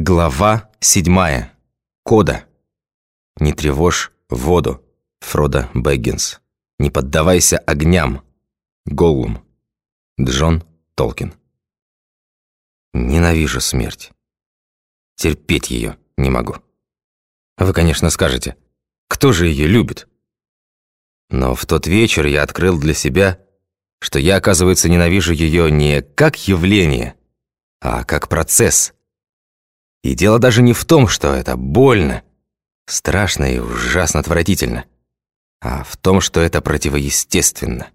Глава седьмая. Кода. Не тревожь воду. Фродо Бэггинс. Не поддавайся огням. Голлум. Джон Толкин. Ненавижу смерть. Терпеть ее не могу. Вы, конечно, скажете, кто же ее любит? Но в тот вечер я открыл для себя, что я, оказывается, ненавижу ее не как явление, а как процесс – и дело даже не в том, что это больно, страшно и ужасно отвратительно, а в том, что это противоестественно.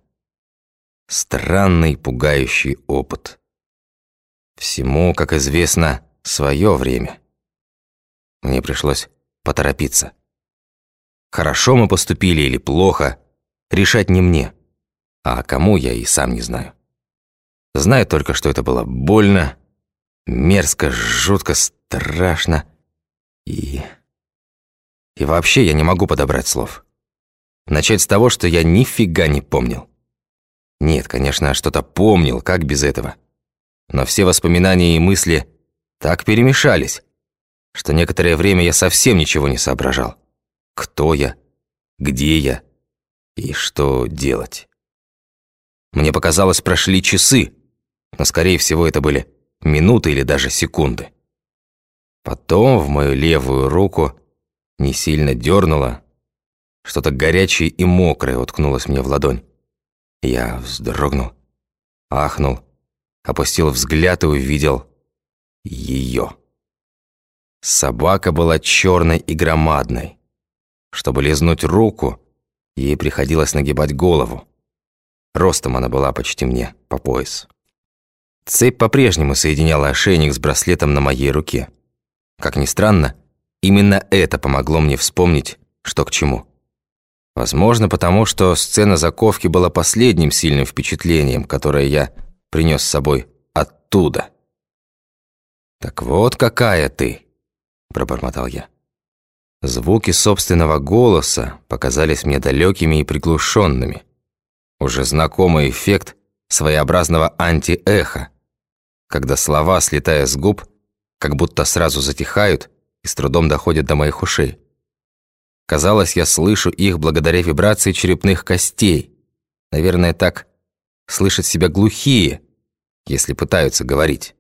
Странный, пугающий опыт. Всему, как известно, свое время. Мне пришлось поторопиться. Хорошо мы поступили или плохо, решать не мне, а кому я и сам не знаю. Знаю только, что это было больно, мерзко, жутко, страшно. И... И вообще я не могу подобрать слов. Начать с того, что я нифига не помнил. Нет, конечно, что-то помнил, как без этого. Но все воспоминания и мысли так перемешались, что некоторое время я совсем ничего не соображал. Кто я? Где я? И что делать? Мне показалось, прошли часы, но, скорее всего, это были минуты или даже секунды. Потом в мою левую руку не сильно дернуло, что-то горячее и мокрое уткнулось мне в ладонь. Я вздрогнул, ахнул, опустил взгляд и увидел ее. Собака была черной и громадной. Чтобы лизнуть руку, ей приходилось нагибать голову. Ростом она была почти мне по пояс. Цепь по-прежнему соединяла ошейник с браслетом на моей руке. Как ни странно, именно это помогло мне вспомнить, что к чему. Возможно, потому что сцена заковки была последним сильным впечатлением, которое я принес с собой оттуда. «Так вот какая ты!» – пробормотал я. Звуки собственного голоса показались мне далекими и приглушенными. Уже знакомый эффект своеобразного антиэха, когда слова, слетая с губ, как будто сразу затихают и с трудом доходят до моих ушей. Казалось, я слышу их благодаря вибрации черепных костей. Наверное, так слышат себя глухие, если пытаются говорить.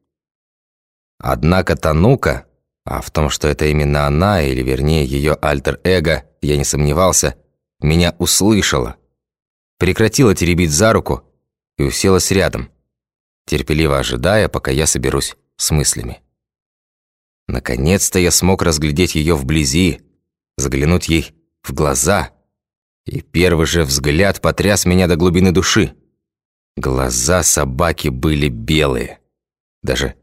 Однако Танука, а в том, что это именно она, или вернее ее альтер-эго, я не сомневался, меня услышала, прекратила теребить за руку и уселась рядом, терпеливо ожидая, пока я соберусь с мыслями. Наконец-то я смог разглядеть ее вблизи, заглянуть ей в глаза, и первый же взгляд потряс меня до глубины души. Глаза собаки были белые. Даже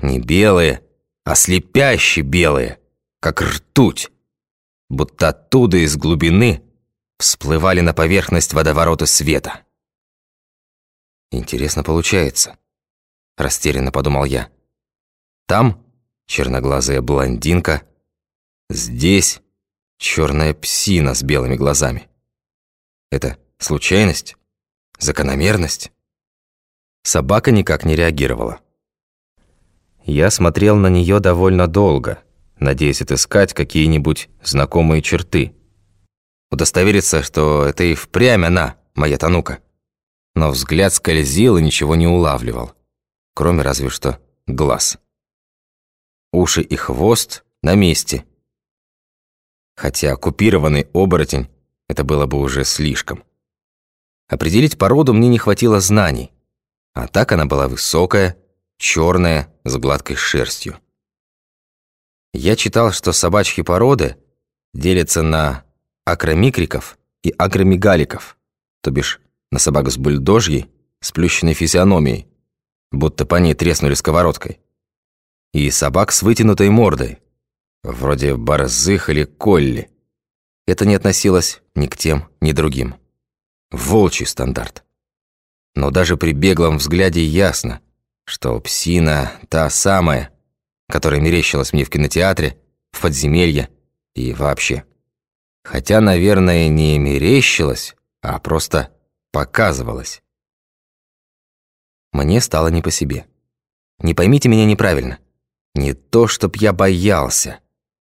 не белые, а слепяще белые, как ртуть. Будто оттуда из глубины всплывали на поверхность водовороты света. Интересно получается, растерянно подумал я. Там черноглазая блондинка. Здесь черная псина с белыми глазами. Это случайность? Закономерность? Собака никак не реагировала. Я смотрел на нее довольно долго, надеясь отыскать какие-нибудь знакомые черты. Удостовериться, что это и впрямь она, моя Танука. Но взгляд скользил и ничего не улавливал, кроме разве что глаз. Уши и хвост на месте. Хотя оккупированный оборотень – это было бы уже слишком. Определить породу мне не хватило знаний. А так она была высокая, черная, с гладкой шерстью. Я читал, что собачьи породы делятся на акромикриков и акромегаликов, то бишь на собак с бульдожьей, сплющенной физиономией, будто по ней треснули сковородкой и собак с вытянутой мордой, вроде борзых или колли. Это не относилось ни к тем, ни другим. Волчий стандарт. Но даже при беглом взгляде ясно, что псина та самая, которая мерещилась мне в кинотеатре, в подземелье и вообще. Хотя, наверное, не мерещилась, а просто показывалась. Мне стало не по себе. Не поймите меня неправильно. Не то, чтоб я боялся.